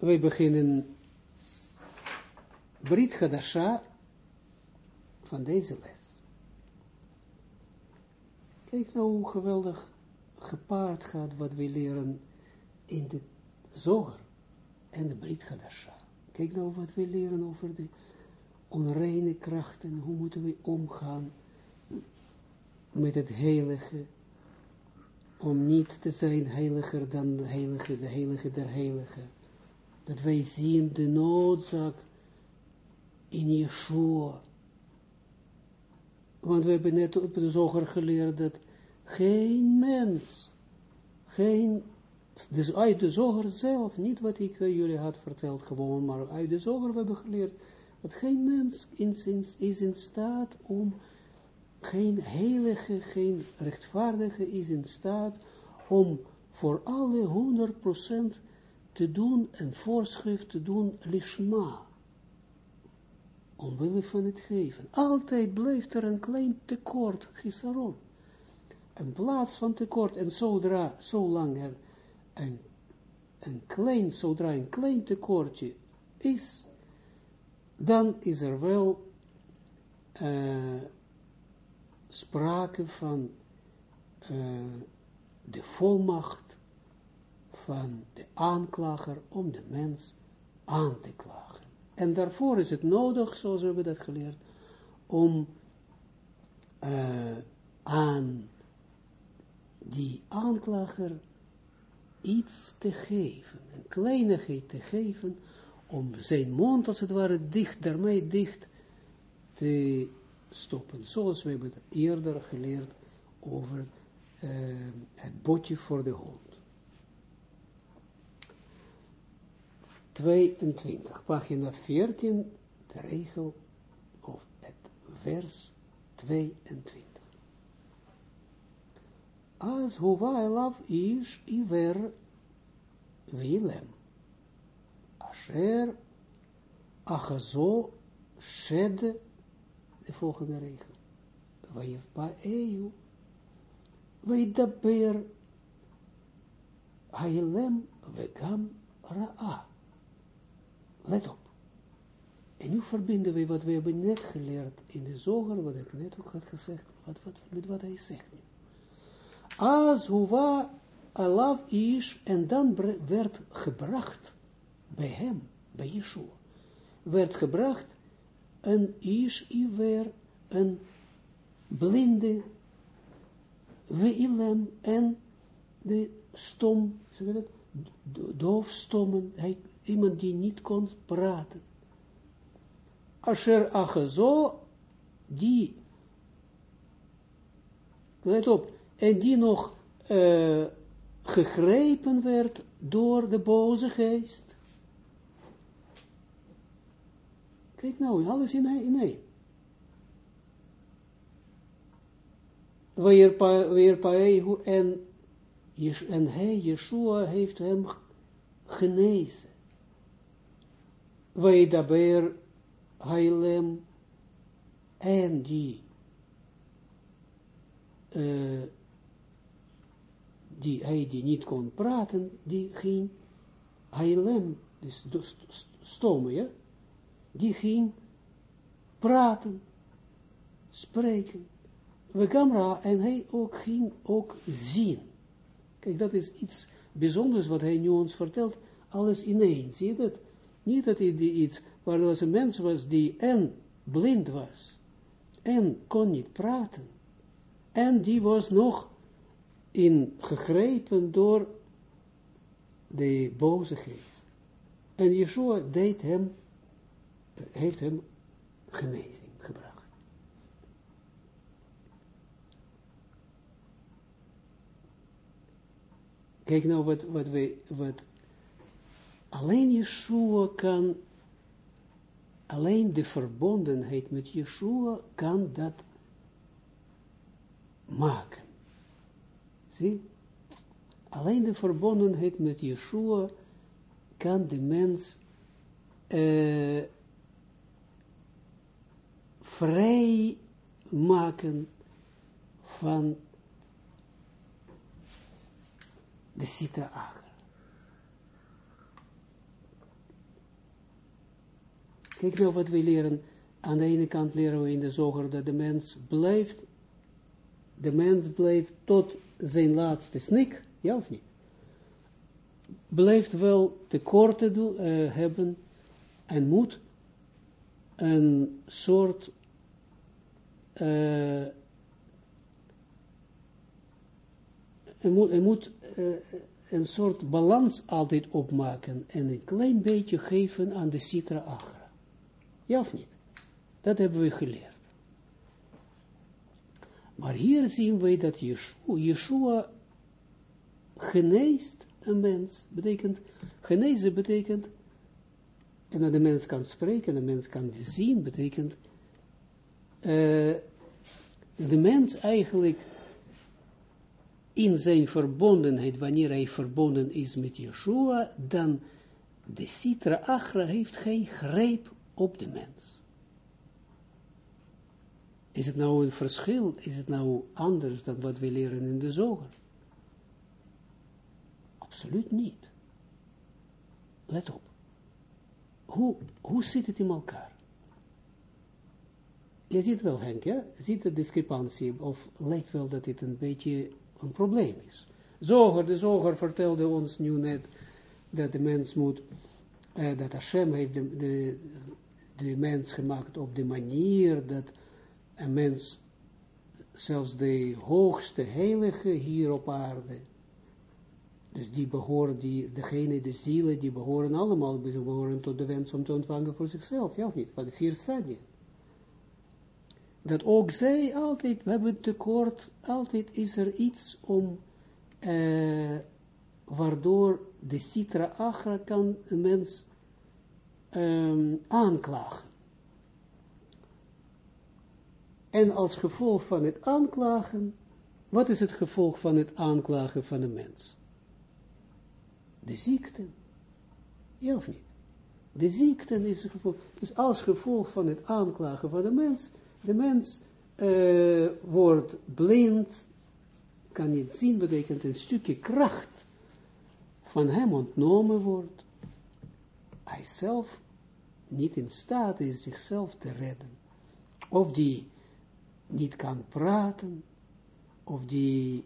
wij beginnen Brit van deze les. Kijk nou hoe geweldig gepaard gaat wat we leren in de zoger en de Brit. Kijk nou wat we leren over de onreine krachten, hoe moeten we omgaan met het heilige, om niet te zijn heiliger dan de heilige, de heilige der heilige. Dat wij zien de noodzaak in Yeshua. Want we hebben net op de zoger geleerd dat geen mens, geen, dus uit de zoger zelf, niet wat ik uh, jullie had verteld gewoon, maar uit de zoger we hebben geleerd, dat geen mens is, is in staat om, geen heilige, geen rechtvaardige is in staat om voor alle 100% te doen, een voorschrift te doen, lishma omwille van het geven. Altijd blijft er een klein tekort, gisaron. Een plaats van tekort, en zodra, zolang er een, een klein, zodra een klein tekortje is, dan is er wel uh, sprake van uh, de volmacht van de aanklager om de mens aan te klagen. En daarvoor is het nodig, zoals we hebben dat geleerd, om uh, aan die aanklager iets te geven, een kleinigheid te geven, om zijn mond als het ware dicht, daarmee dicht te stoppen. Zoals we hebben eerder geleerd over uh, het botje voor de hond. 22, pagina 14, de regel, of het vers 22. Als huwa is iver wilem, asher achazo shed, de volgende regel, vayevpa eyu, vaydaber hailem vegam ra'a. Let op. En nu verbinden we wat we hebben net geleerd in de zoger, wat ik net ook had gezegd, wat, wat, met wat hij zegt nu. Als huwa alav is, en dan werd gebracht bij hem, bij Yeshua, werd gebracht een is iwer, een blinde, weilem en de stom, zeg doofstommen, hij iemand die niet kon praten. Asher achazo, die, let op, en die nog uh, gegrepen werd door de boze geest. Kijk nou, alles in één. In één. Weer en, en hij, Yeshua, heeft hem genezen. Weidaber Hailem en die uh, die hij die niet kon praten, die ging Hailem, dus st stomme, ja, die ging praten, spreken. We camera en hij ook ging ook zien. Kijk, dat is iets bijzonders wat hij nu ons vertelt, alles ineens, zie je dat? Niet dat hij die iets, waar er was een mens was die en blind was, en kon niet praten, en die was nog in gegrepen door de boze geest. En Yeshua deed hem, heeft hem genezing gebracht. Kijk nou wat, wat, we, wat alleen Yeshua kan, alleen de verbondenheid met Yeshua kan dat maken. Zie? Alleen de verbondenheid met Yeshua kan de mens uh, vrij maken van de Sitra Kijk nou wat we leren. Aan de ene kant leren we in de zoger dat de mens blijft, de mens blijft tot zijn laatste snik, ja of niet? Blijft wel tekorten uh, hebben en moet een soort uh, moet, uh, een soort balans altijd opmaken en een klein beetje geven aan de citra agra. Ja of niet? Dat hebben we geleerd. Maar hier zien we dat Yeshua, Yeshua geneest een mens. Betekent, genezen betekent, en dat de mens kan spreken, de mens kan zien, betekent, de mens eigenlijk in zijn verbondenheid, wanneer hij verbonden is met Yeshua, dan de Sitra Achra heeft geen greep op de mens. Is het nou een verschil? Is het nou anders dan wat we leren in de zoger? Absoluut niet. Let op. Hoe, hoe zit het in elkaar? Je ziet wel, Henk, ja? Ziet de discrepantie, of lijkt wel dat dit een beetje een probleem is. Zoger, de zoger vertelde ons nu net, dat de mens moet, uh, dat Hashem heeft de, de, de mens gemaakt op de manier dat een mens, zelfs de hoogste heilige hier op aarde, dus die behoren, die, degene, de zielen, die behoren allemaal, behoren tot de wens om te ontvangen voor zichzelf, ja of niet, van de vier stadia. Dat ook zij altijd, we hebben tekort, altijd is er iets om, uh, waardoor de citra agra kan een mens um, aanklagen. En als gevolg van het aanklagen, wat is het gevolg van het aanklagen van een mens? De ziekte. Ja of niet? De ziekte is het gevolg. Dus als gevolg van het aanklagen van de mens, de mens uh, wordt blind, kan niet zien, betekent een stukje kracht van hem ontnomen wordt. Hij zelf niet in staat is zichzelf te redden. Of die niet kan praten, of die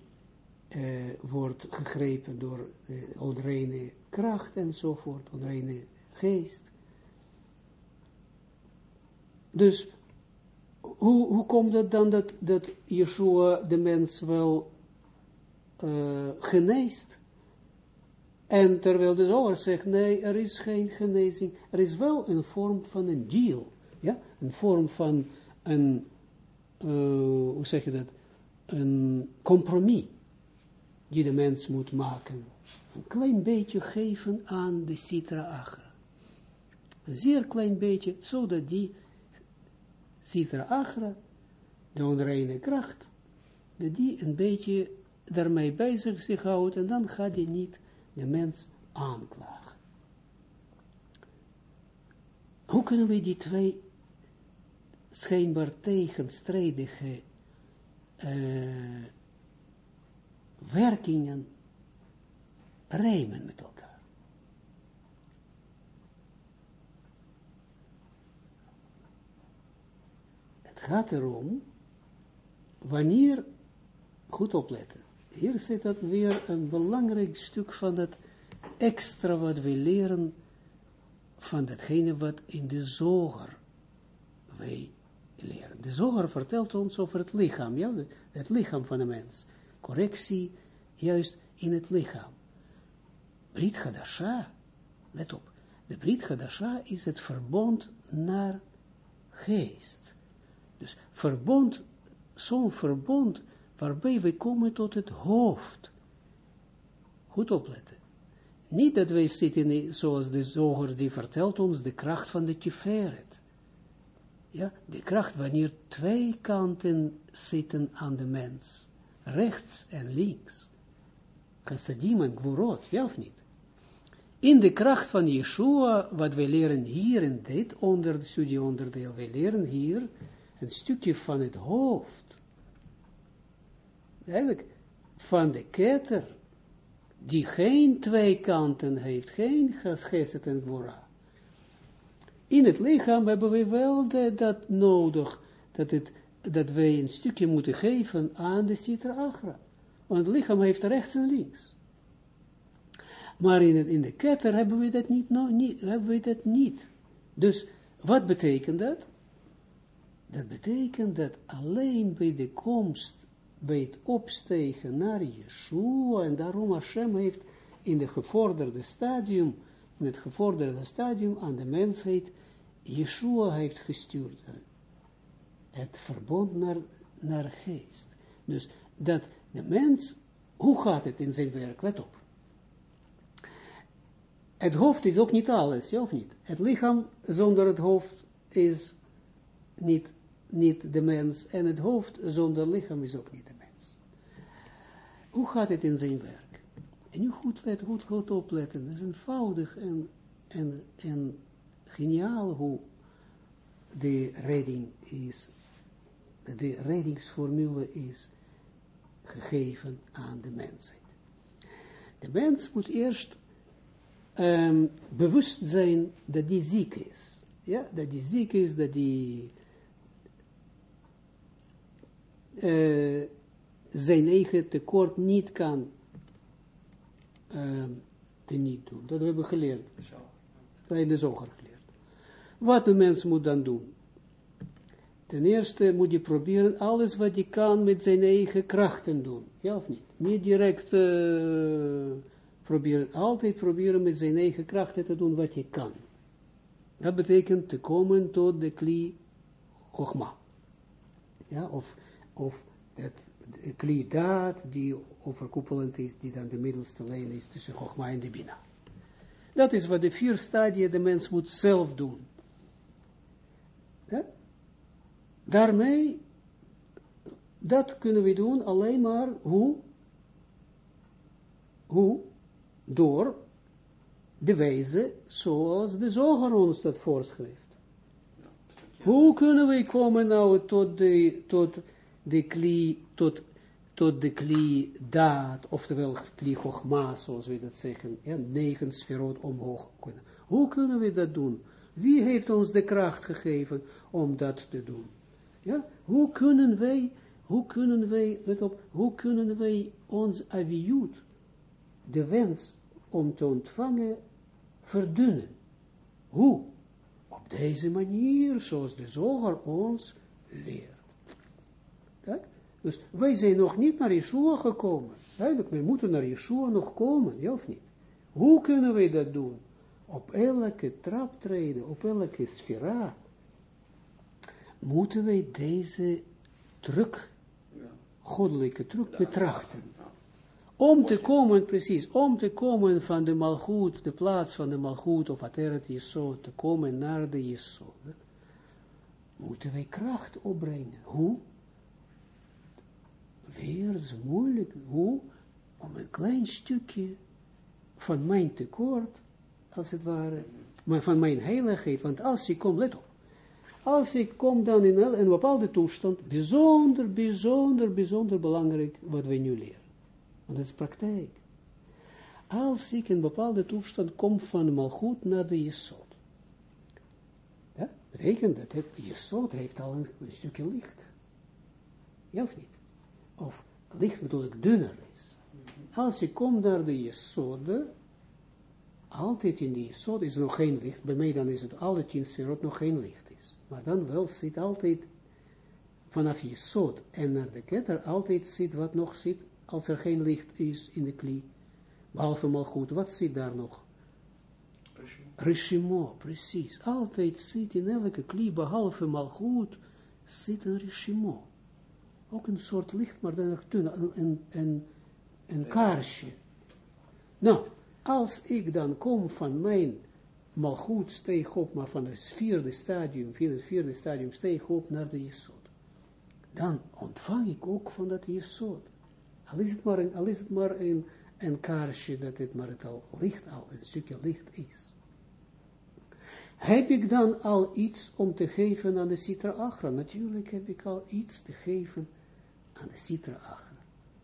uh, wordt gegrepen door uh, onreine kracht enzovoort, onreine geest. Dus hoe, hoe komt het dan dat, dat Yeshua de mens wel uh, geneest? En terwijl de zoger zegt, nee, er is geen genezing, er is wel een vorm van een deal, ja, een vorm van een, uh, hoe zeg je dat, een compromis die de mens moet maken. Een klein beetje geven aan de citra agra. Een zeer klein beetje, zodat die citra agra, de onreine kracht, dat die een beetje daarmee bezig zich houdt. En dan gaat hij niet de mens aanklagen. Hoe kunnen we die twee schijnbaar tegenstrijdige uh, werkingen rijmen met elkaar? gaat erom, wanneer, goed opletten, hier zit dat weer een belangrijk stuk van dat extra wat we leren, van datgene wat in de zoger wij leren. De zoger vertelt ons over het lichaam, ja, het lichaam van de mens. Correctie, juist in het lichaam. Brit Hadasha, let op, de Brit Hadasha is het verbond naar geest. Dus verbond, zo'n verbond, waarbij we komen tot het hoofd. Goed opletten. Niet dat wij zitten, zoals de zoger die vertelt ons, de kracht van de tiferet. Ja, de kracht wanneer twee kanten zitten aan de mens. Rechts en links. Chassadim en Gvorot, ja of niet? In de kracht van Yeshua, wat we leren hier in dit onder, studieonderdeel, we leren hier, een stukje van het hoofd, eigenlijk van de ketter, die geen twee kanten heeft, geen geset en. In het lichaam hebben we wel dat nodig, dat, het, dat wij een stukje moeten geven aan de Sitra Agra. Want het lichaam heeft rechts en links. Maar in, het, in de ketter hebben we dat niet, niet, hebben we dat niet. Dus, wat betekent dat? Dat betekent dat alleen bij de komst, bij het opstegen naar Yeshua, en daarom Hashem heeft in de gevorderde stadium, in het gevorderde stadium aan de mensheid, Yeshua heeft gestuurd. Het verbond naar, naar geest. Dus dat de mens, hoe gaat het in zijn werk? Let op. Het hoofd is ook niet alles, ja of niet? Het lichaam zonder het hoofd is niet, niet de mens. En het hoofd zonder lichaam is ook niet de mens. Hoe gaat het in zijn werk? En nu goed, let, goed, goed opletten. Het is eenvoudig en, en, en geniaal hoe de redding is, de reddingsformule is gegeven aan de mensheid. De mens moet eerst um, bewust zijn dat die ziek is. Ja, dat die ziek is, dat die uh, zijn eigen tekort niet kan uh, niet doen. Dat hebben we geleerd. Dat hebben we zoger geleerd. Wat de mens moet dan doen? Ten eerste moet je proberen alles wat je kan met zijn eigen krachten doen. Ja of niet? Niet direct uh, proberen, altijd proberen met zijn eigen krachten te doen wat je kan. Dat betekent te komen tot de kli chogma. Ja, of, of dat de kli daad die overkoepelend is, die dan de middelste lijn is tussen chogma en de bina. Dat is wat de vier stadia de mens moet zelf doen. Ja? Daarmee, dat kunnen we doen alleen maar hoe? Hoe? door de wijze zoals de zoger ons dat voorschrijft. Hoe kunnen we komen nou tot de, tot de kli, tot, tot de kli daad, oftewel kli chogma, zoals we dat zeggen, ja, negen sferot omhoog kunnen. Hoe kunnen we dat doen? Wie heeft ons de kracht gegeven om dat te doen? Ja, hoe kunnen wij, hoe kunnen wij, let op, hoe kunnen wij ons aviut, de wens om te ontvangen verdunnen. Hoe? Op deze manier, zoals de zoger ons leert. Dus wij zijn nog niet naar Yeshua gekomen. Duidelijk, we moeten naar Yeshua nog komen, ja of niet? Hoe kunnen wij dat doen? Op elke traptreden, op elke sfera, moeten wij deze druk, goddelijke druk betrachten. Om te komen, precies, om te komen van de malgoed, de plaats van de malgoed of ateret jesod, te komen naar de jesod, moeten wij kracht opbrengen. Hoe? Weer is moeilijk. Hoe? Om een klein stukje van mijn tekort, als het ware, maar van mijn heiligheid, want als ik kom, let op, als ik kom dan in een bepaalde toestand, bijzonder, bijzonder, bijzonder belangrijk wat wij nu leren. Want dat is praktijk. Als ik in een bepaalde toestand kom van malgoed naar de jesot. Ja, betekent dat het jesot heeft al een, stukje licht. Ja of niet? Of licht bedoel ik dunner is. Als ik kom naar de jesode, altijd in de jesod is er nog geen licht. Bij mij dan is het alle tien sferot nog geen licht is. Maar dan wel zit altijd vanaf jesod en naar de ketter altijd zit wat nog zit als er geen licht is in de kli, behalve malgoed, wat zit daar nog? Rishimo, precies. Altijd zit in elke kli, behalve malgoed, zit een rishimo. Ook een soort licht, maar dan een, een, een, een kaarsje. Nou, als ik dan kom van mijn malgoed steeg op, maar van het vierde stadium, van het vierde stadium steeg op naar de Jesod. Dan ontvang ik ook van dat Jesod. Al is het maar een, al is het maar een, een kaarsje dat het maar het al licht, al een stukje licht is. Heb ik dan al iets om te geven aan de Sitra Achra? Natuurlijk heb ik al iets te geven aan de Sitra Achra.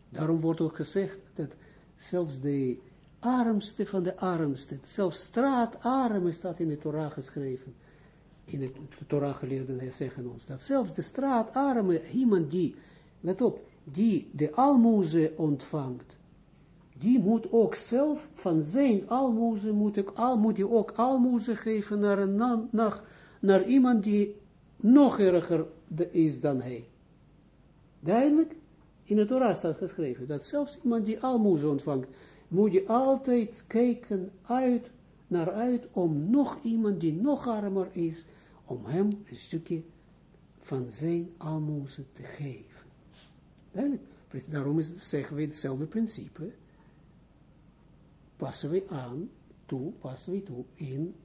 Daarom wordt ook gezegd dat zelfs de armste van de armste, zelfs straatarmen staat in de Torah geschreven, in de Torah geleerden zeggen ons, dat zelfs de straatarme, iemand die, let op, die de almoeze ontvangt, die moet ook zelf van zijn almoeze, moet, ik, al, moet hij ook almoeze geven naar, een, naar, naar iemand die nog erger is dan hij. Duidelijk? In het Torah staat geschreven, dat zelfs iemand die almoeze ontvangt, moet je altijd kijken uit, naar uit, om nog iemand die nog armer is, om hem een stukje van zijn almoeze te geven. Duidelijk? Daarom is, zeggen we hetzelfde principe. Passen we aan, toe, passen we toe in,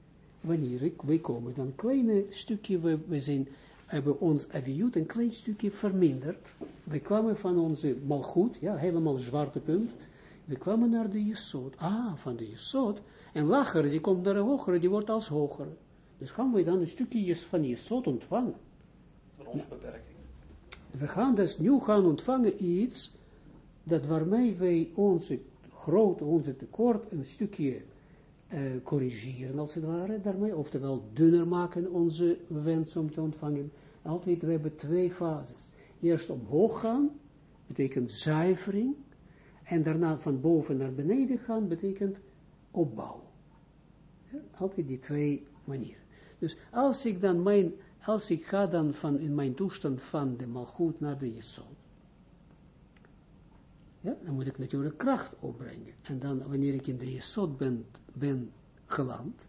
wanneer wij komen dan kleine stukje, we, we zijn, hebben ons aviut een klein stukje verminderd. We kwamen van onze malgoed, ja, helemaal zwarte punt, we kwamen naar de Jesod. Ah, van de Jesod. En lager, die komt naar een hogere, die wordt als hoger. Dus gaan we dan een stukje van Jesod ontvangen. Van onze beperking. We gaan dus nu gaan ontvangen iets, dat waarmee wij onze grote, onze tekort een stukje uh, corrigeren, als het ware, daarmee, oftewel dunner maken onze wens om te ontvangen. Altijd, we hebben twee fases. Eerst omhoog gaan, betekent zuivering, en daarna van boven naar beneden gaan, betekent opbouw. Ja, altijd die twee manieren. Dus als ik dan mijn, als ik ga dan van, in mijn toestand van de malgoed naar de jesod, ja, dan moet ik natuurlijk kracht opbrengen. En dan, wanneer ik in de jesod ben, ben geland,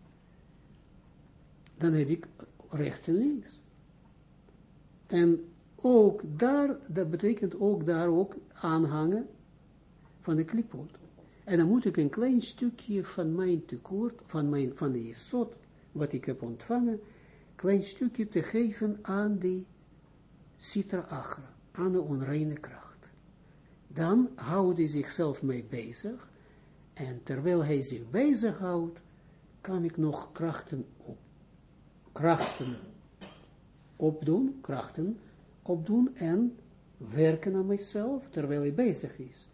dan heb ik rechts en links. En ook daar, dat betekent ook daar ook aanhangen van de klipot. En dan moet ik een klein stukje van mijn tekort, van, mijn, van de jesot, wat ik heb ontvangen, klein stukje te geven aan die citra agra, aan de onreine kracht. Dan houdt hij zichzelf mee bezig, en terwijl hij zich bezig houdt, kan ik nog krachten op, krachten opdoen, krachten opdoen en werken aan mijzelf, terwijl hij bezig is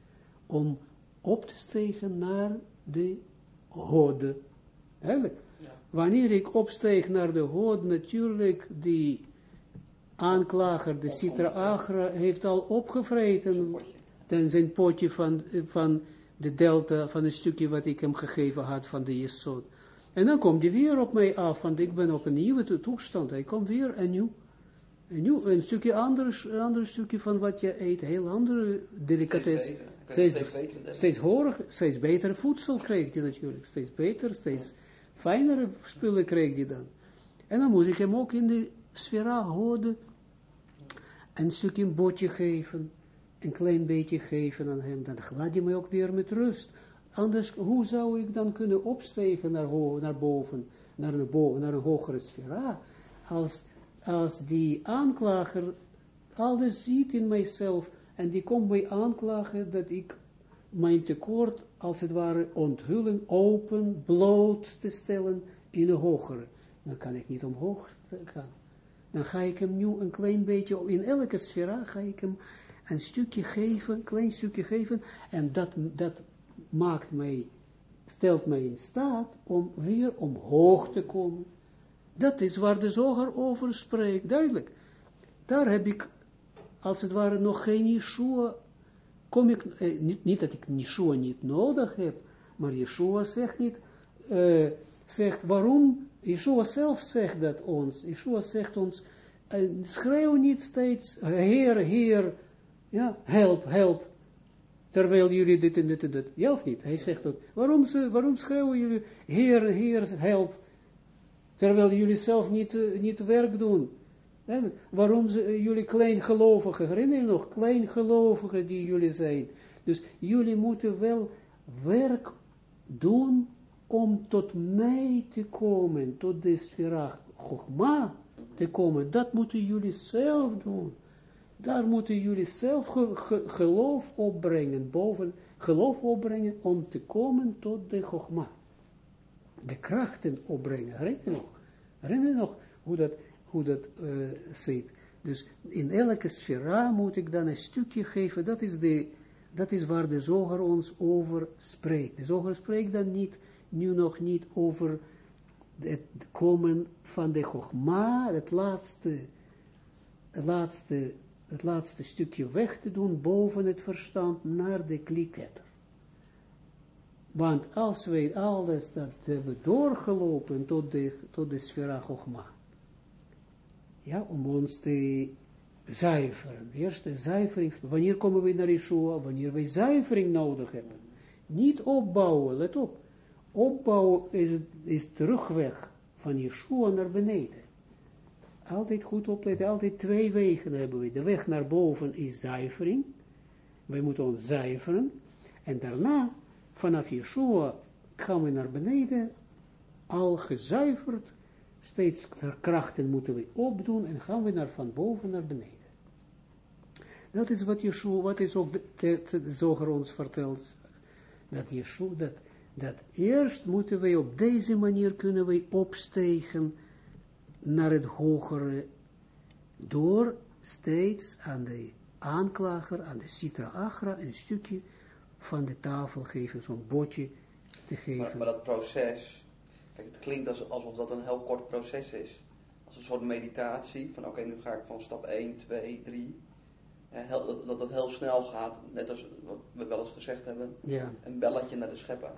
om op te stegen naar de hode. Eigenlijk, wanneer ik opsteeg naar de hode, natuurlijk die aanklager, de Citra Agra, heeft al opgevreten dan zijn potje van, van de delta, van een stukje wat ik hem gegeven had van de Jesod. En dan komt hij weer op mij af, want ik ben op een nieuwe toestand. Hij komt weer en nu nu een stukje anders, een ander stukje van wat je eet, heel andere delicatesse. Steeds, steeds, steeds, hoger, steeds betere voedsel krijgt hij natuurlijk. Steeds beter, steeds fijnere spullen krijgt hij dan. En dan moet ik hem ook in de sfera houden. Een stukje een botje geven. Een klein beetje geven aan hem. Dan laat je mij ook weer met rust. Anders, hoe zou ik dan kunnen opstegen naar, naar boven, naar een, boven, naar een hogere sfera, als als die aanklager alles ziet in mijzelf, en die komt mij aanklagen dat ik mijn tekort, als het ware, onthullen, open, bloot te stellen in een hogere. Dan kan ik niet omhoog gaan. Dan ga ik hem nu een klein beetje, in elke sfera ga ik hem een stukje geven, een klein stukje geven, en dat, dat maakt mij, stelt mij in staat om weer omhoog te komen. Dat is waar de zoger over spreekt, duidelijk. Daar heb ik, als het ware, nog geen Yeshua, kom ik, eh, niet, dat ik Yeshua niet nodig heb, maar Yeshua zegt niet, eh, zegt waarom, Yeshua zelf zegt dat ons, Yeshua zegt ons, eh, schreeuw niet steeds, Heer, Heer, ja, help, help, terwijl jullie dit en dit en dit, ja of niet? Hij zegt dat, waarom, waarom schreeuwen jullie, Heer, Heer, help, terwijl jullie zelf niet, uh, niet werk doen. En waarom ze, uh, jullie kleingelovigen, herinner je nog, kleingelovigen die jullie zijn. Dus jullie moeten wel werk doen om tot mij te komen, tot de sfera Chogma te komen. Dat moeten jullie zelf doen. Daar moeten jullie zelf geloof opbrengen, boven geloof opbrengen om te komen tot de Chogma de krachten opbrengen. Herinner je nog? Herinner je nog hoe dat, hoe dat uh, zit? Dus in elke sfera moet ik dan een stukje geven. Dat is, de, dat is waar de zoger ons over spreekt. De zoger spreekt dan niet, nu nog niet over het komen van de Chogma, het laatste, het laatste, het laatste stukje weg te doen boven het verstand naar de kliketter. Want als wij alles dat hebben doorgelopen tot de, tot de sfera Chogma, ja, om ons te zuiveren. De zuivering. Wanneer komen we naar Yeshua? Wanneer wij zuivering nodig hebben. Niet opbouwen, let op. Opbouwen is, is terugweg van Yeshua naar beneden. Altijd goed opletten, altijd twee wegen hebben we. De weg naar boven is zuivering. Wij moeten ons zuiveren. En daarna, vanaf Yeshua, gaan we naar beneden, al gezuiverd, steeds krachten moeten we opdoen en gaan we naar van boven naar beneden. Dat is wat Yeshua, wat is ook de, zoger ons vertelt, dat Yeshua, dat, dat eerst moeten wij op deze manier kunnen wij opstegen naar het hogere, door steeds aan de aanklager, aan de citra agra, een stukje van de tafel geven, zo'n botje te geven. Maar, maar dat proces, Kijk, het klinkt alsof dat een heel kort proces is. Als een soort meditatie, van oké, nu ga ik van stap 1, 2, 3. dat, dat dat heel snel gaat, net als wat we wel eens gezegd hebben, ja. een belletje naar de schepper.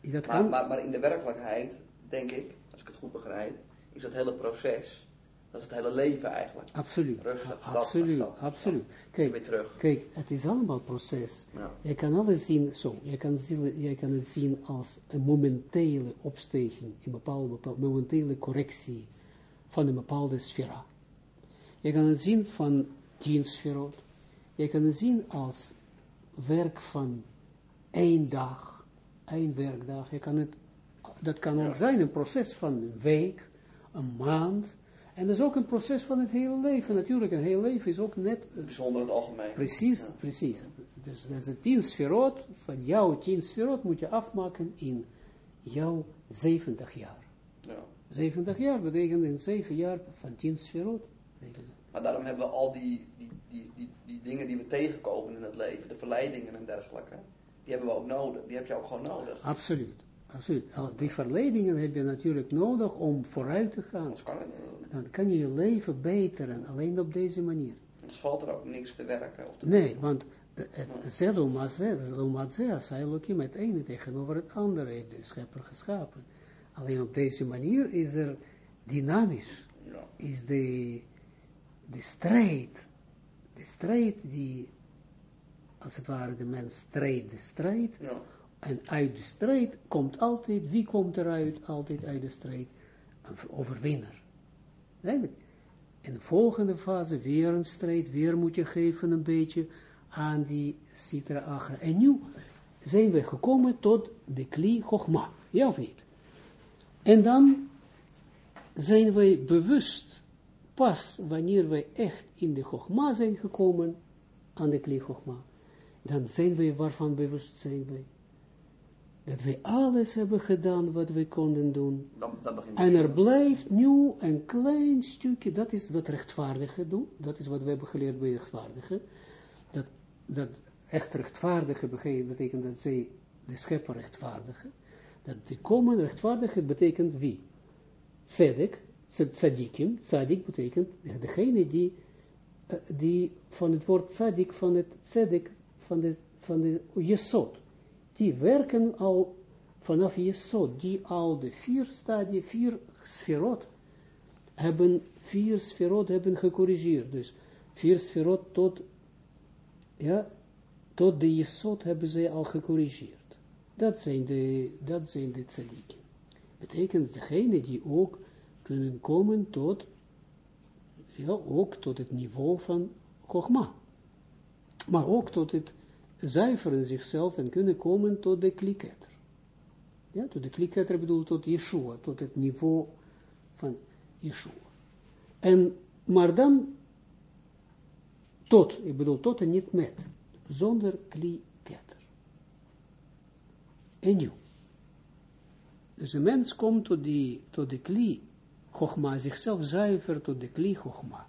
Dat maar, maar, maar in de werkelijkheid, denk ik, als ik het goed begrijp, is dat hele proces dat is het hele leven eigenlijk. Absoluut. Rustig, stap, absoluut, stap, absoluut. Kijk, weer terug. kijk, het is allemaal proces. Ja. Je kan alles zien zo. Je kan, zien, je kan het zien als een momentele opstijging, een bepaalde, bepaalde momentele correctie van een bepaalde sfera. Je kan het zien van tien sferot. Je kan het zien als werk van één dag, één werkdag. Je kan het, dat kan ook zijn een proces van een week, een maand, en dat is ook een proces van het hele leven. Natuurlijk, een hele leven is ook net... Bijzonder het algemeen. Precies, precies. Dus dat is het tien sferot, van jouw tien sferot moet je afmaken in jouw 70 jaar. Ja. 70 jaar betekent in 7 jaar van tien sferot. Maar daarom hebben we al die, die, die, die, die dingen die we tegenkomen in het leven, de verleidingen en dergelijke, die hebben we ook nodig. Die heb je ook gewoon nodig. Absoluut. Absoluut. Die verleidingen heb je natuurlijk nodig om vooruit te gaan. Kan het, Dan kan je je leven beteren, alleen op deze manier. Dus valt er ook niks te werken? Of te nee, want Zelumazé, Sailokim, het ene tegenover het andere heeft de schepper geschapen. Alleen op deze manier is er dynamisch, ja. is de, de strijd, de strijd die, als het ware de mens strijdt de strijd, ja. En uit de strijd komt altijd, wie komt eruit? Altijd uit de strijd, een overwinnaar. Eigenlijk. En de volgende fase, weer een strijd, weer moet je geven een beetje aan die citra agra. En nu zijn we gekomen tot de kli chogma, ja of niet? En dan zijn wij bewust, pas wanneer wij echt in de chogma zijn gekomen, aan de kli chogma, dan zijn wij, waarvan bewust zijn wij? Dat wij alles hebben gedaan wat we konden doen. Dan, dan en er blijft nu een klein stukje, dat is dat rechtvaardige doen, dat is wat we hebben geleerd bij rechtvaardigen. Dat, dat echt rechtvaardige betekent dat zij de schepper rechtvaardigen. Dat die komen rechtvaardige betekent wie? Tzedek, tzadikim, tzadik betekent degene die, eh, die van het woord tzadik, van het tzedek, van de, van de jesot, die werken al vanaf Jesod, die al de vier stadia, vier sferot, hebben, vier sferot hebben gecorrigeerd. Dus vier sferot tot, ja, tot de Jesod hebben zij al gecorrigeerd. Dat zijn de, dat zijn de. Betekent degene die ook kunnen komen tot, ja, ook tot het niveau van Chogma. Maar ook tot het zuiveren zichzelf en kunnen komen tot de kliketter. Ja, tot de kliketter bedoel tot Yeshua, tot het niveau van Yeshua. En, maar dan, tot, ik bedoel tot en niet met, zonder kliketter. En nu. Dus de mens komt tot, die, tot de kli, Chogma, zichzelf zuivert tot de kli Chogma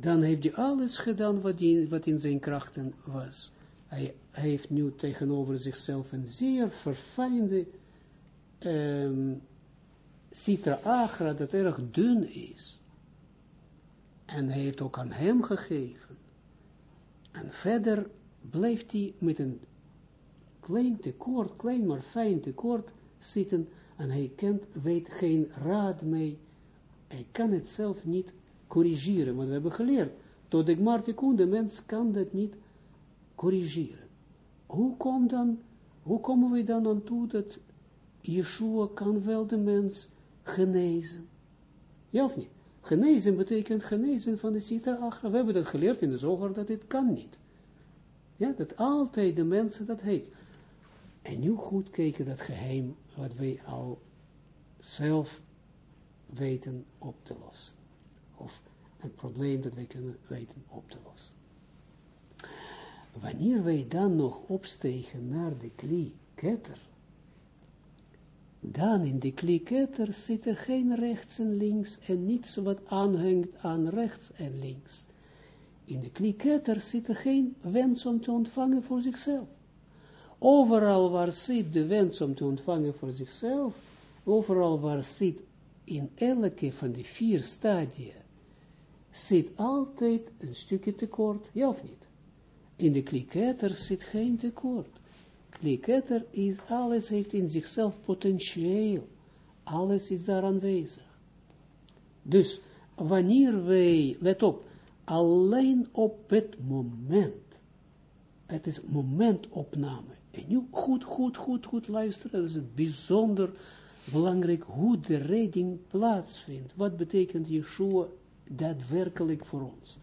dan heeft hij alles gedaan wat, die, wat in zijn krachten was. Hij, hij, heeft nu tegenover zichzelf een zeer verfijnde um, Sitra Agra dat erg dun is. En hij heeft ook aan hem gegeven. En verder blijft hij met een klein tekort, klein maar fijn tekort zitten en hij kent, weet geen raad mee. Hij kan het zelf niet corrigeren, want we hebben geleerd, tot de Gmartikun, de mens kan dat niet corrigeren. Hoe, dan, hoe komen we dan aan toe dat Yeshua kan wel de mens genezen? Ja of niet? Genezen betekent genezen van de Sita Achra. We hebben dat geleerd in de zoger dat dit kan niet. Ja, dat altijd de mensen dat heeft. En nu goed kijken dat geheim wat wij al zelf weten op te lossen. Of een probleem dat wij kunnen weten op te lossen. Wanneer wij dan nog opstegen naar de kli ketter, dan in de kliketter zit er geen rechts en links en niets wat aanhangt aan rechts en links. In de kliketter zit er geen wens om te ontvangen voor zichzelf. Overal waar zit de wens om te ontvangen voor zichzelf, overal waar zit in elke van de vier stadia, zit altijd een stukje tekort, ja of niet? In de kliketter zit geen tekort. Kliketter is, alles heeft in zichzelf potentieel. Alles is daar aanwezig. Dus, wanneer wij, let op, alleen op het moment, het is momentopname, en nu goed, goed, goed, goed luisteren, dat is bijzonder belangrijk hoe de redding plaatsvindt. Wat betekent Yeshua daadwerkelijk voor ons?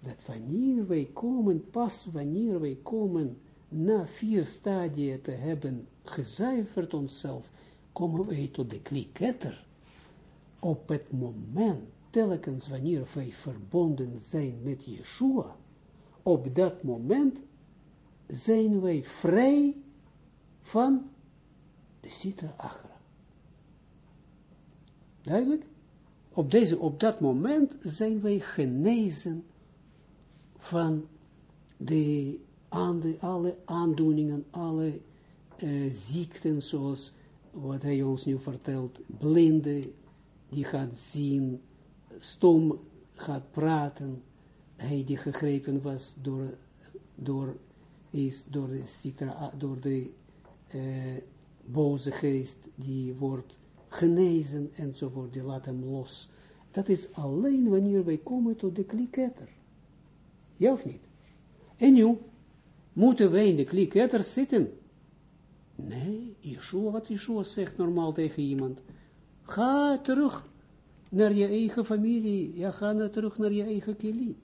Dat wanneer wij komen, pas wanneer wij komen na vier stadia te hebben gezuiverd onszelf, komen wij tot de kliketter. Op het moment, telkens wanneer wij verbonden zijn met Yeshua, op dat moment zijn wij vrij van de Sitra Achra. Duidelijk? Op, deze, op dat moment zijn wij genezen van de alle aandoeningen, alle uh, ziekten, zoals wat hij ons nu vertelt, blinde, die gaat zien, stom gaat praten, hij die gegrepen was door, door, is door de, citra, door de uh, boze geest, die wordt genezen, enzovoort, die laat hem los. Dat is alleen wanneer wij komen tot de kliketter. Ja of niet? En nu, Moeten wij in de kliketter zitten? Nee, Yeshua, wat Yeshua zegt normaal tegen iemand. Ga terug naar je eigen familie. Ja, ga naar terug naar je eigen kilim.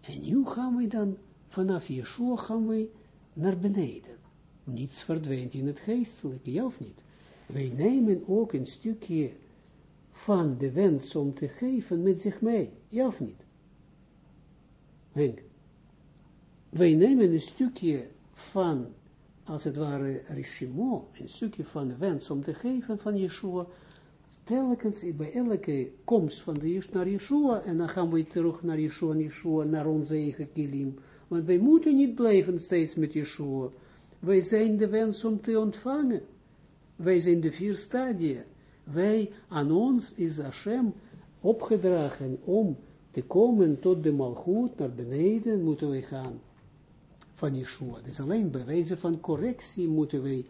En nu gaan we dan, vanaf Yeshua gaan we naar beneden. Niets verdwijnt in het geestelijke, ja of niet? Wij nemen ook een stukje van de wens om te geven met zich mee, ja of niet? Wij nemen een stukje van, als het ware, Rishimo, een stukje van de wens om te geven van Yeshua, telkens bij elke komst van de naar Yeshua, en dan gaan we terug naar Yeshua, Yeshua, naar onze eigen kilim. Want wij moeten niet blijven steeds met Yeshua. Wij zijn de wens om te ontvangen. Wij zijn de vier stadia. Wij, aan ons is Hashem opgedragen om te komen tot de malgoed, naar beneden moeten wij gaan van Yeshua. Dus alleen bij wijze van correctie moeten wij,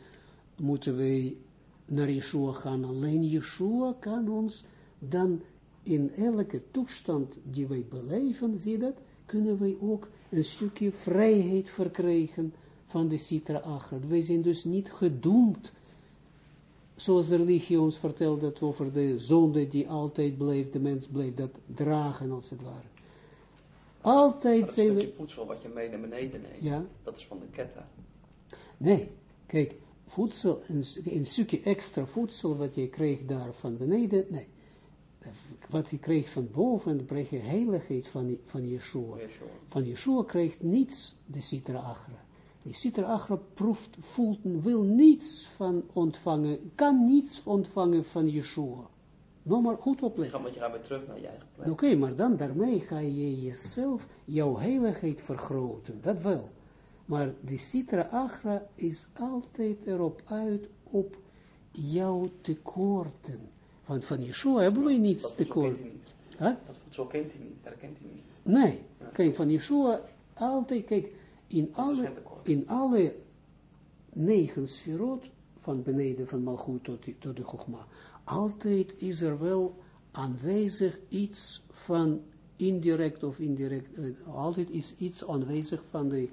moeten wij naar Yeshua gaan. Alleen Yeshua kan ons dan in elke toestand die wij beleven, zie dat, kunnen wij ook een stukje vrijheid verkrijgen van de Sitra Achra. Wij zijn dus niet gedoemd, zoals de religie ons vertelt, dat over de zonde die altijd blijft, de mens blijft dat dragen als het ware. Altijd dat zijn voedsel wat je mee naar beneden neemt, ja? dat is van de ketter. Nee, kijk, voedsel, een, een stukje extra voedsel wat je krijgt daar van beneden, nee. Wat je krijgt van boven, krijg je heiligheid van, van Yeshua. Yeshua. Van Yeshua krijgt niets de Sitra Achra. Die Sitra Achra proeft, voelt, wil niets van ontvangen, kan niets ontvangen van Yeshua. Nou maar goed opletten. Want je gaat weer terug naar je eigen plek. Oké, maar dan daarmee ga je jezelf, jouw heiligheid vergroten, dat wel. Maar die Sitra Agra is altijd erop uit op jouw tekorten. Want van Yeshua hebben we niets tekort. hij niet. Huh? Dat voedsel kent hij niet, herkent hij niet. Nee, kijk, van Yeshua altijd, kijk, in alle, in alle negen sferot, van beneden van Malchut tot, tot de Chogma, altijd is er wel aanwezig iets van indirect of indirect, eh, altijd is iets aanwezig van de,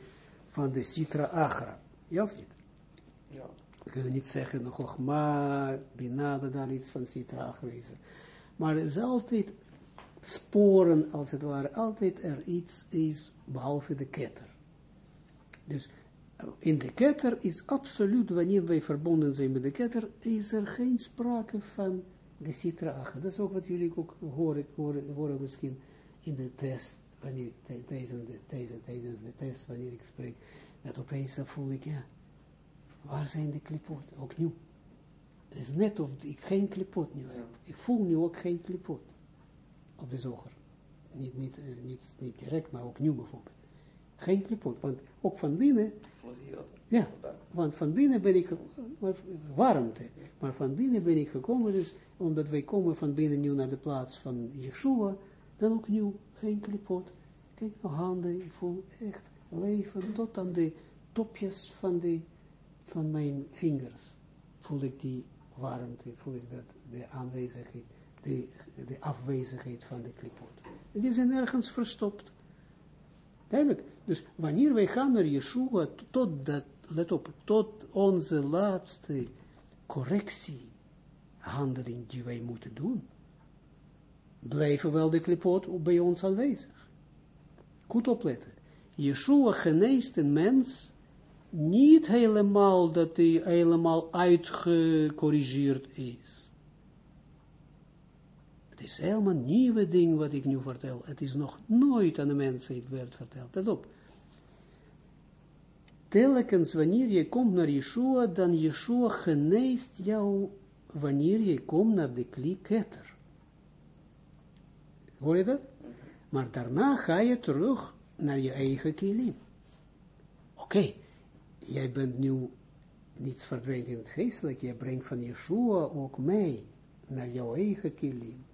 van de Sitra Agra. Ja of niet? Ja. We kunnen niet zeggen, de Chogma, Binade, daar iets van Sitra Agra is er. Maar er is altijd sporen, als het ware, altijd er iets is, behalve de ketter. Dus eh, in de ketter is absoluut, wanneer wij verbonden zijn met de ketter, is er geen sprake van de Sitra Agra. Dat is ook wat jullie ook horen, horen, horen misschien in de test, wanneer, tijdens de, tijdens, de test, wanneer ik spreek, dat opeens dan voel ik, ja, waar zijn de klipot? Ook nieuw. Het is net of ik geen klipot nu heb. Ik voel nu ook geen klipot op de zoger. Niet, niet, eh, niet, niet direct, maar ook nieuw bijvoorbeeld. Geen klipot, want ook van binnen, ja, want van binnen ben ik, warmte, maar van binnen ben ik gekomen, dus omdat wij komen van binnen nu naar de plaats van Yeshua, dan ook nieuw, geen klipot. Kijk, mijn handen, ik voel echt leven tot aan de topjes van, de, van mijn vingers. Voel ik die warmte, voel ik dat, de aanwezigheid, de, de afwezigheid van de klipot. Die zijn ergens verstopt. Dus wanneer wij gaan naar Yeshua, tot dat, let op, tot onze laatste correctiehandeling die wij moeten doen, blijven wel de klipot bij ons aanwezig. Goed opletten. Yeshua geneest een mens niet helemaal dat hij helemaal uitgecorrigeerd is. Het is helemaal een nieuwe ding wat ik nu vertel. Het is nog nooit aan de mensheid werd verteld. Let. Telkens wanneer je komt naar Yeshua, dan Yeshua geneest jou wanneer je komt naar de klieketter. Hoor je dat? Maar daarna ga je terug naar je eigen kilim. Oké, jij bent nu niet verdwenen in het geestelijk, je brengt van Yeshua ook mee naar jouw eigen kilim.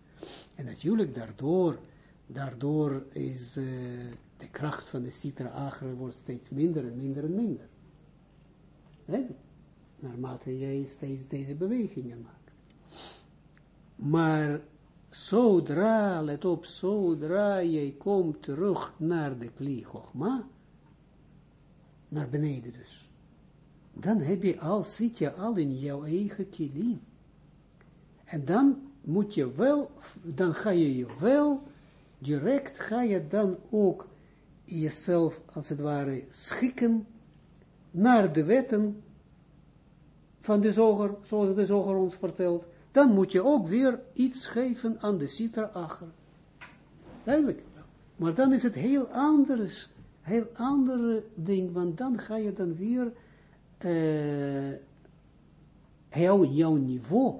En natuurlijk daardoor, daardoor is uh, de kracht van de Sitra Agra wordt steeds minder en minder en minder. Naarmate jij steeds deze bewegingen maakt. Maar zodra, let op, zodra jij komt terug naar de Kli naar beneden dus, dan heb je al, zit je al in jouw eigen kilim. En dan moet je wel, dan ga je je wel, direct ga je dan ook jezelf, als het ware, schikken naar de wetten van de zoger, zoals de zoger ons vertelt, dan moet je ook weer iets geven aan de citra achter. Duidelijk. Maar dan is het heel anders, heel andere ding, want dan ga je dan weer uh, heel jouw niveau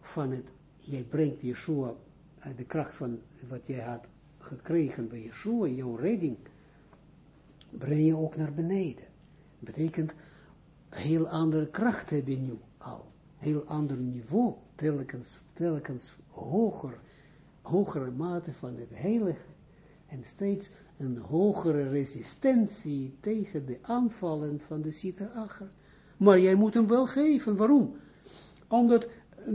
van het, jij brengt Yeshua, de kracht van wat jij had gekregen bij Yeshua, jouw redding, breng je ook naar beneden. Betekent, heel andere kracht heb je nu al. Heel ander niveau, telkens, telkens hoger, hogere mate van het heilige. En steeds een hogere resistentie tegen de aanvallen van de Siter Acher. Maar jij moet hem wel geven. Waarom? Omdat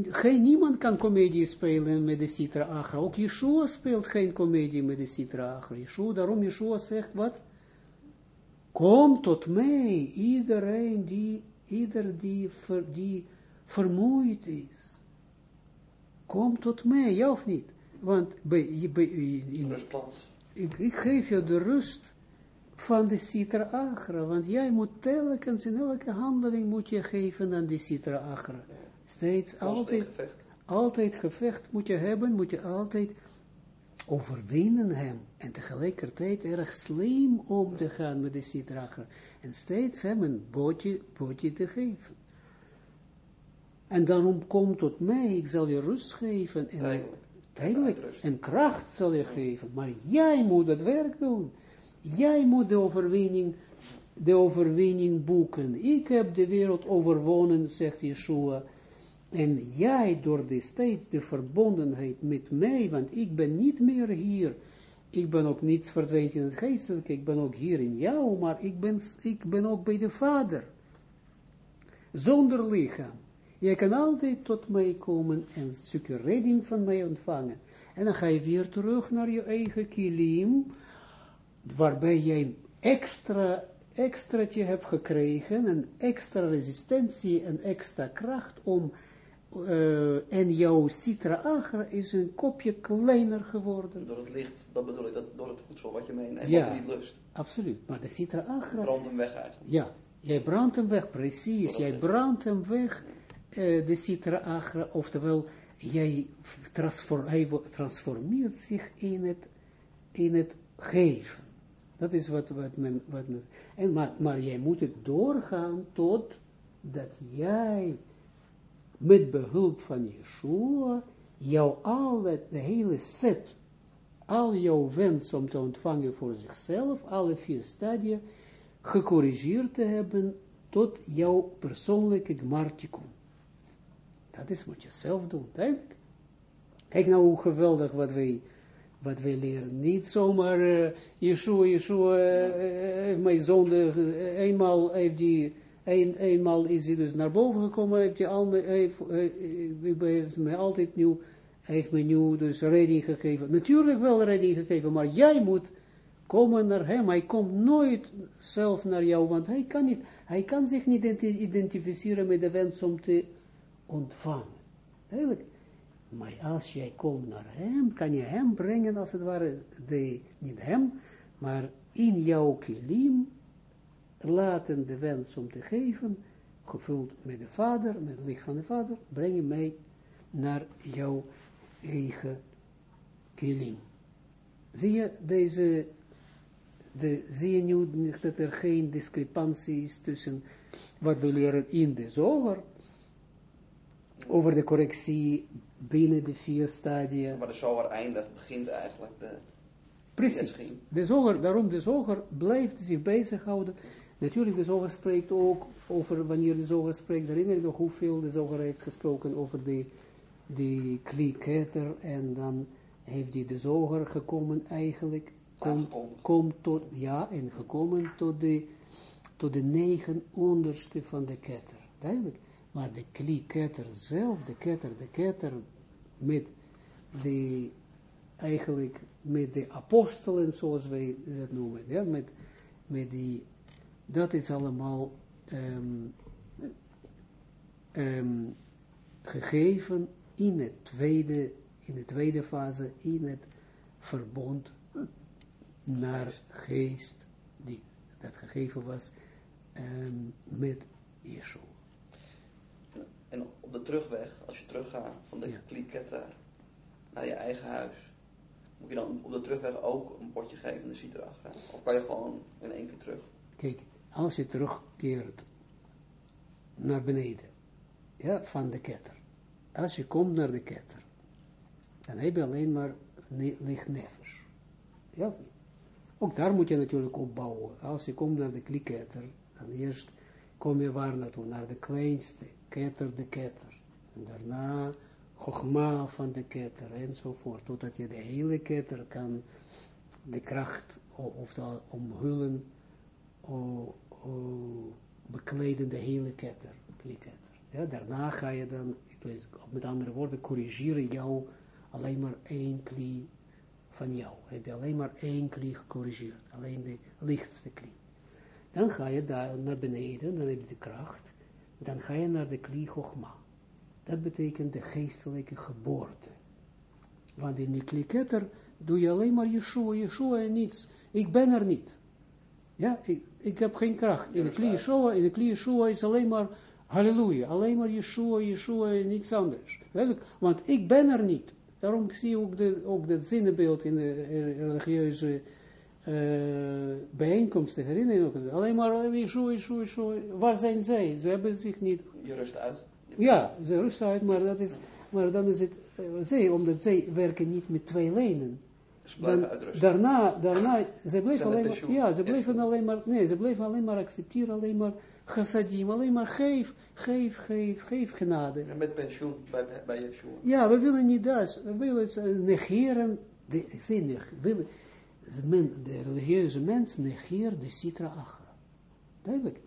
geen, niemand kan comedie spelen met de Sitra Agra. Ook Yeshua speelt geen comedie met de Sitra Agra. Yeshua, daarom Yeshua zegt wat? Kom tot mij, iedereen die, ieder die, ver, die vermoeid is. Kom tot mij, ja of niet? Want bij, bij, in, ik, ik geef je de rust van de Sitra Agra, want jij moet telkens in elke handeling moet je geven aan die Sitra Agra. Steeds, altijd gevecht. altijd gevecht moet je hebben, moet je altijd overwinnen hem. En tegelijkertijd erg slim om te gaan met de Sitra Agra. En steeds hem een bootje, bootje te geven. En daarom kom tot mij, ik zal je rust geven. En Tijdelijk. tijdelijk en kracht zal je geven. Maar jij moet het werk doen. Jij moet de overwinning, de overwinning boeken. Ik heb de wereld overwonnen, zegt Yeshua. En jij door de steeds de verbondenheid met mij, want ik ben niet meer hier, ik ben ook niet verdwenen in het geestelijke, ik ben ook hier in jou, maar ik ben, ik ben ook bij de Vader. Zonder lichaam. Je kan altijd tot mij komen en een stukje redding van mij ontvangen. En dan ga je weer terug naar je eigen kilim, waarbij jij extra, extraatje hebt gekregen, een extra resistentie, een extra kracht om, uh, en jouw citra agra is een kopje kleiner geworden. Door het licht, dat bedoel ik, dat, door het voedsel wat je meeneemt, ja, wat je niet lust. absoluut. Maar de citra agra... Brandt hem weg eigenlijk. Ja, jij brandt hem weg, precies. Jij brandt hem weg, uh, de citra agra, oftewel, jij transform, hij wo- transformeert zich in het, in het geven. Dat is wat, wat men, wat men, en maar, maar jij moet het doorgaan tot dat jij met behulp van Yeshua, jouw al het, de hele set, al jouw wens om te ontvangen voor zichzelf, alle vier stadia, gecorrigeerd te hebben tot jouw persoonlijke gmartikum. Dat is wat je zelf doet, duidelijk. Kijk nou hoe geweldig wat wij, wat wij leren. Niet zomaar, uh, Yeshua, Yeshua, uh, heeft mijn zonde, eenmaal heeft die, een, eenmaal is hij dus naar boven gekomen, heeft hij, heeft mij altijd nieuw, heeft mij nieuw dus redding gegeven. Natuurlijk wel redding gegeven, maar jij moet komen naar hem. Hij komt nooit zelf naar jou, want hij kan niet, hij kan zich niet identificeren met de wens om te ontvangen. Eigenlijk. Maar als jij komt naar hem, kan je hem brengen, als het ware, de, niet hem, maar in jouw kilim, laten de wens om te geven, gevuld met de vader, met het licht van de vader, breng je mij naar jouw eigen kilim. Zie je deze, de, zie je nu dat er geen discrepantie is tussen wat we leren in de zoger, over de correctie binnen de vier stadia. Maar de zoger eindigt, begint eigenlijk de... Precies. De zoger, daarom de zoger blijft zich bezighouden. Natuurlijk, de zoger spreekt ook over, wanneer de zoger spreekt, herinner ik nog hoeveel de zoger heeft gesproken over de, de klieketter, en dan heeft hij de zoger gekomen eigenlijk, komt, komt tot, ja, en gekomen tot de, tot de negen onderste van de ketter. Duidelijk. Maar de klieketter zelf, de ketter, de ketter met de, eigenlijk met de apostelen, zoals wij dat noemen, ja, met, met die, dat is allemaal um, um, gegeven in het tweede, in de tweede fase, in het verbond naar geest, die, dat gegeven was um, met Yeshua. En op de terugweg, als je teruggaat van de ja. naar je eigen huis, moet je dan op de terugweg ook een potje geven in de citra Of kan je gewoon in één keer terug? Kijk, als je terugkeert naar beneden, ja, van de ketter. Als je komt naar de ketter, dan heb je alleen maar licht nefes. Ja, ook daar moet je natuurlijk opbouwen. Als je komt naar de klieketter, dan eerst kom je waar naartoe, naar de kleinste, ketter de ketter. En daarna Chogma van de ketter enzovoort, totdat je de hele ketter kan, de kracht of de omhullen, of, of bekleden de hele ketter, klieketter. Ja, daarna ga je dan, met andere woorden, corrigeren jou alleen maar één klie van jou. Heb je alleen maar één klie gecorrigeerd, alleen de lichtste klie. Dan ga je daar naar beneden, dan heb je de kracht, dan ga je naar de klie Chogma. Dat betekent de geestelijke geboorte. Want in die kliketter doe je alleen maar Yeshua, Yeshua en niets. Ik ben er niet. Ja, ik, ik heb geen kracht. In de klie Yeshua, in de klie Yeshua is alleen maar halleluja. Alleen maar Yeshua, Yeshua en niets anders. Want ik ben er niet. Daarom zie je ook, de, ook dat zinnenbeeld in de religieuze uh, bijeenkomsten, herinner je nog? Alleen maar Yeshua, Yeshua, Yeshua. Waar zijn zij? Ze hebben zich niet... Je rust uit. Ja, ze rusten uit, maar, dat is, maar dan is het, uh, zij, omdat zij werken niet met twee lijnen. Dan, daarna, daarna, ze bleven alleen maar, ja, ze bleven alleen maar, nee, ze bleven alleen maar accepteren, alleen maar chassadim, alleen maar geef, geef, geef, geef genade. En met pensioen bij, bij Yeshua. Ja, we willen niet dat, we willen het eh, negeren, de, willen, de, men, de religieuze mens negeert de Sitra Achra. Duidelijk.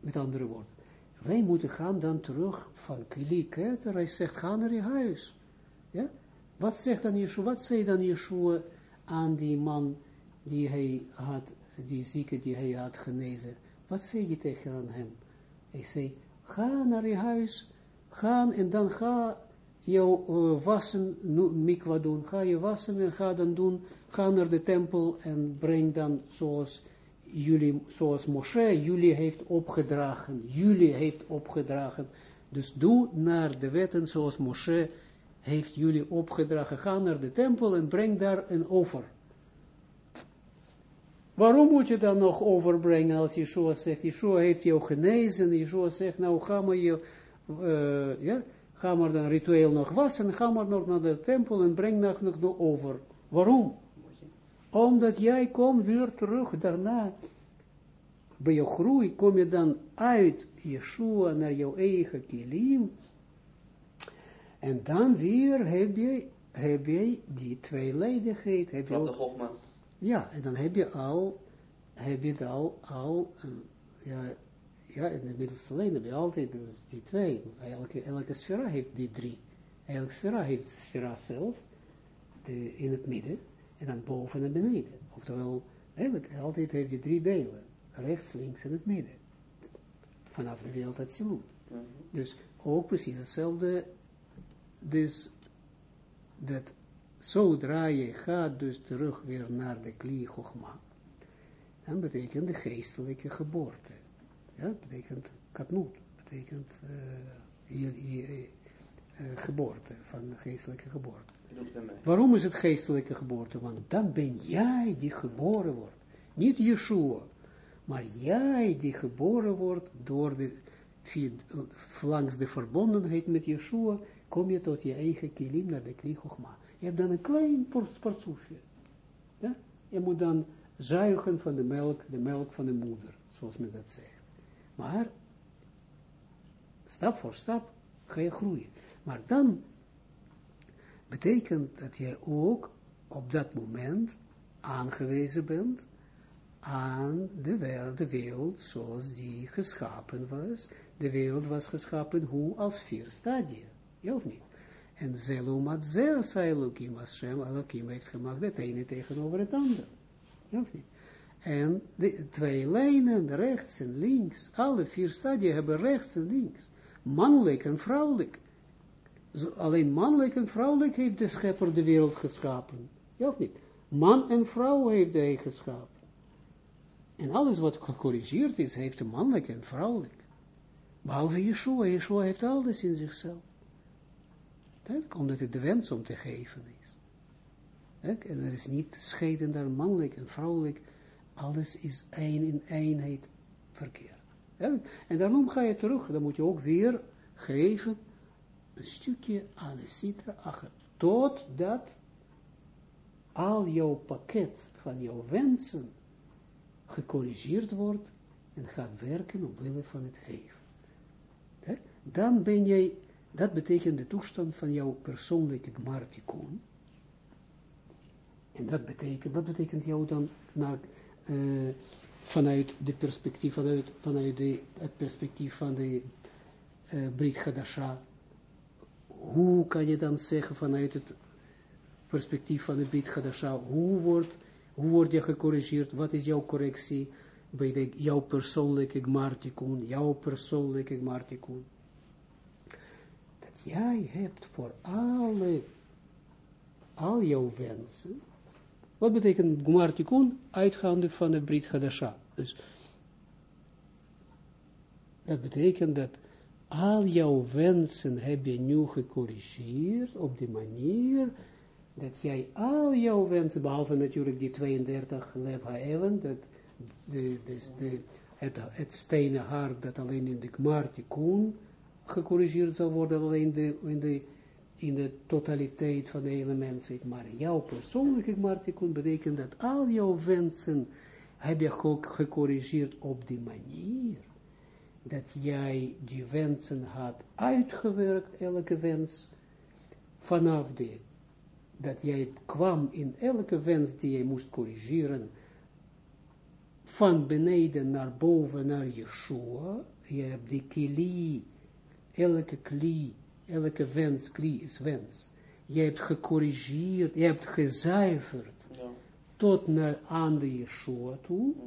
Met andere woorden. Wij moeten gaan dan terug van Kili Keter. Hij zegt, ga naar je huis. Ja? Wat zegt dan Yeshua? Wat zei dan Yeshua aan die man die hij had, die zieke die hij had genezen? Wat zei hij tegen hem? Hij zei, ga naar je huis, ga en dan ga jou uh, wassen, mikwa doen, ga je wassen en ga dan doen, ga naar de tempel en breng dan zoals jullie, zoals Moshe jullie heeft opgedragen, jullie heeft opgedragen, dus doe naar de wetten zoals Moshe heeft jullie opgedragen, ga naar de tempel en breng daar een offer. Waarom moet je dan nog overbrengen als Yeshua zegt, Yeshua heeft jou genezen, Yeshua zegt, nou ga maar je, uh, ja, ga maar dan ritueel nog wassen, ga maar nog naar de tempel en breng nog, nog over. Waarom? Omdat jij komt weer terug daarna, bij je groei, kom je dan uit Yeshua naar jouw eigen kilim, en dan weer heb je, heb je die tweeledigheid. Heb je ook, ja, en dan heb je al, heb je al, al ja, ja, in de middelste lijn heb je altijd dus die twee. Elke, elke sfera heeft die drie. Elke sfera heeft de sfera zelf, de, in het midden, en dan boven en beneden. Oftewel, eigenlijk, altijd heeft je drie delen. Rechts, links en het midden. Vanaf de wereld dat mm -hmm. Dus ook precies hetzelfde. Dus, dat zodra je gaat dus terug weer naar de Kli dan betekent de geestelijke geboorte. Ja, betekent katnoot, betekent uh, uh, geboorte, van geestelijke geboorte. Waarom is het geestelijke geboorte? Want dan ben jij die geboren wordt. Niet Yeshua, maar jij die geboren wordt door de, via, langs de verbondenheid met Yeshua, kom je tot je eigen kilim naar de Kli. Je hebt dan een klein partsoefje. Ja? Je moet dan zuigen van de melk, de melk van de moeder, zoals men dat zegt. Maar, stap voor stap, ga je groeien. Maar dan betekent dat je ook op dat moment aangewezen bent aan de wereld, zoals die geschapen was. De wereld was geschapen hoe als vier stadia, ja of niet? En zelumat zel zei Elohim, Hashem, Elohim heeft gemaakt het ene tegenover het andere. Ja of niet? En de twee lijnen, rechts en links, alle vier stadia hebben rechts en links. Mannelijk en vrouwelijk. alleen mannelijk en vrouwelijk heeft de schepper de wereld geschapen. Ja of niet? Man en vrouw heeft hij geschapen. En alles wat gecorrigeerd is, heeft mannelijk en vrouwelijk. Behalve Yeshua. Yeshua heeft alles in zichzelf omdat het de wens om te geven is. En er is niet scheiden daar mannelijk en vrouwelijk, alles is één in eenheid verkeerd. En daarom ga je terug, dan moet je ook weer geven een stukje aan de citra achter, totdat al jouw pakket van jouw wensen gecorrigeerd wordt en gaat werken omwille van het geven. Dan ben jij dat betekent de toestand van jouw persoonlijke gmartikon. En dat betekent, wat betekent jou dan naar, uh, vanuit de perspectief, vanuit, vanuit de, het perspectief van de uh, Brit Hadasha, hoe kan je dan zeggen vanuit het perspectief van de Brit Hadasha, hoe wordt, hoe word je gecorrigeerd, wat is jouw correctie bij de, jouw persoonlijke gmartikon, jouw persoonlijke gmartikon jij hebt voor alle, al jouw wensen, wat betekent Gumartikun? Uitgaande van de Brit Hadasha. Dus, dat betekent dat al jouw wensen heb je nu gecorrigeerd op die manier dat jij al jouw wensen, behalve natuurlijk die 32 Lev Haeven, dat de, de, de, het, het stenen hart dat alleen in de Gmartikun gecorrigeerd zal worden alleen de, in, de, in de totaliteit van de hele mensheid. Maar jouw persoonlijke gmartikun betekent dat al jouw wensen heb je ook gecorrigeerd op die manier dat jij die wensen had uitgewerkt, elke wens, vanaf de, dat jij kwam in elke wens die je moest corrigeren, van beneden naar boven naar Yeshua, je hebt die kli, elke kli, elke wens, kli is wens, je hebt gecorrigeerd, je hebt gezuiverd, Ja. tot naar aan de Yeshua toe, Mhm.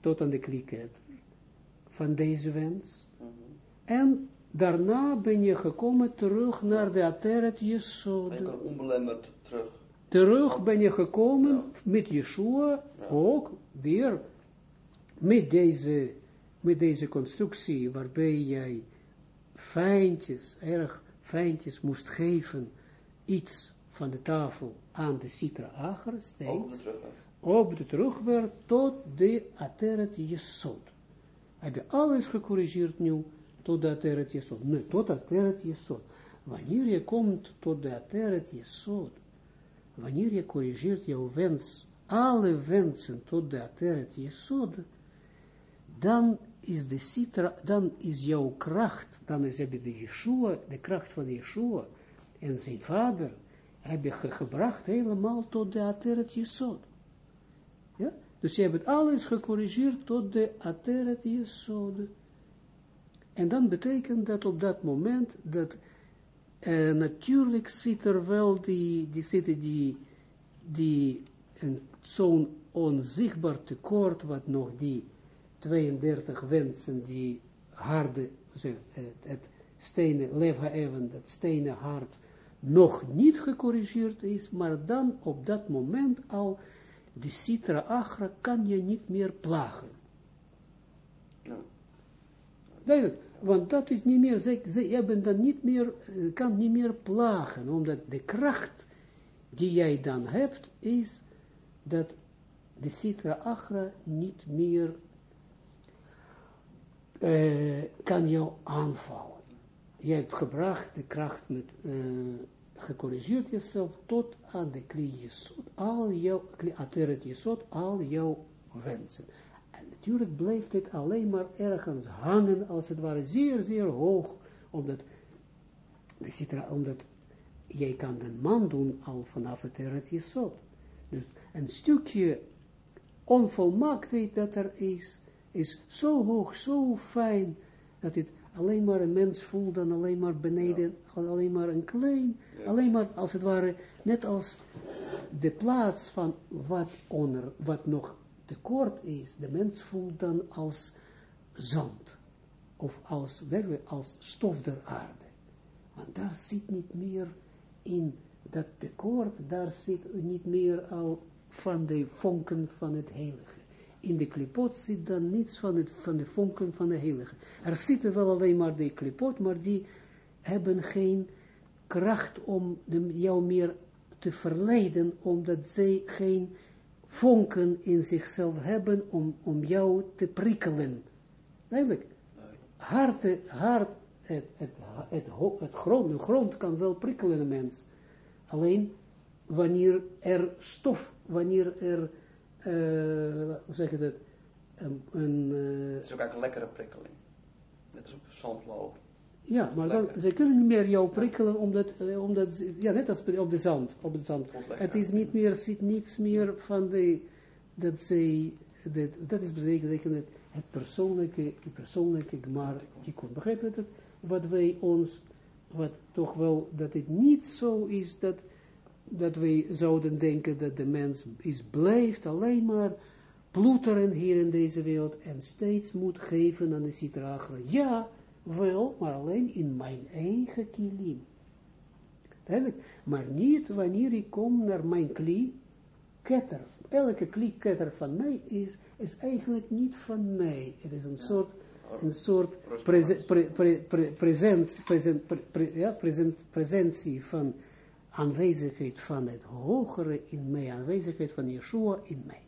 tot aan de kliket van deze wens. Mhm. En daarna ben je gekomen terug naar de Ateret En Yesod. kan onbelemmerd terug. Terug ben je gekomen Ja. met Yeshua, Ja. ook weer met deze, met deze constructie, waarbij jij fijntjes, erg fijntjes moest geven, iets van de tafel aan de Sitra Acher steeds. op de terugweg tot de Ateret Yesod. Heb je alles gecorrigeerd nu tot de Ateret Yesod? Nee, tot Ateret Yesod. Wanneer je komt tot de Ateret Yesod, wanneer je corrigeert jouw wens, alle wensen tot de Ateret Yesod, dan is de Sitra, dan is jouw kracht, dan is de Yeshua, de kracht van Yeshua en zijn vader, heb je ge- gebracht helemaal tot de Ateret Yesod. Ja? Dus je hebt alles gecorrigeerd tot de Ateret Yesod. En dan betekent dat op dat moment dat eh, natuurlijk zit er wel die, die zitten die, die zo'n onzichtbaar tekort wat nog die 32 wensen die harde, zeg, het, het stenen, leva even, dat stenen hart nog niet gecorrigeerd is, maar dan op dat moment al de citra agra kan je niet meer plagen. Ja. Duidelijk, want dat is niet meer, ze, ze hebben dan niet meer, eh, kan niet meer plagen, omdat de kracht die jij dan hebt, is dat de citra agra niet meer eh, kan jou aanvallen. Je hebt gebracht de kracht met, eh, gecorrigeerd jezelf tot aan de kli jesot, al jouw, ateret al jouw wensen. En natuurlijk blijft dit alleen maar ergens hangen, als het ware zeer, zeer hoog, omdat, de citra, omdat jij kan een man doen al vanaf het eret. Dus een stukje onvolmaaktheid dat er is, is zo hoog, zo fijn, dat het alleen maar een mens voelt dan alleen maar beneden, alleen maar een klein, Ja. alleen maar als het ware, net als de plaats van wat, onder, wat nog tekort is, de mens voelt dan als zand, of als, als stof der aarde. Want daar zit niet meer in dat tekort, daar zit niet meer al van de vonken van het heilige. In de klipot zit dan niets van, het, van de vonken van de heilige. Er zitten wel alleen maar de klipot, maar die hebben geen kracht om de, jou meer te verleiden, omdat zij geen vonken in zichzelf hebben om, om jou te prikkelen. Eigenlijk, hart, het, het, het, het grond, de grond kan wel prikkelen een mens. Alleen wanneer er stof, wanneer er, hoe zeg je dat, een, een eh, Het is ook eigenlijk een lekkere prikkeling. Net als op zandloop. ja, maar dan, ze kunnen niet meer jou prikkelen, omdat, eh, omdat ze- ja, net als op de zand, op de zand. Het is niet meer, zit niets meer van de, dat zij, dat, dat is betekent het, het persoonlijke, het persoonlijke maar tikkun. Begrijp je dat? Wat wij ons, wat toch wel, dat het niet zo is dat, dat wij zouden denken dat de mens is, blijft alleen maar ploeteren hier in deze wereld en steeds moet geven aan de citragra. Ja, wel, maar alleen in mijn eigen kilim. Duidelijk. Maar niet wanneer ik kom naar mijn kli, ketter. Elke kli ketter van mij is, is eigenlijk niet van mij. Het is een soort, een soort ja, present, presentie van aanwezigheid van het hogere in mij, aanwezigheid van Yeshua in mij.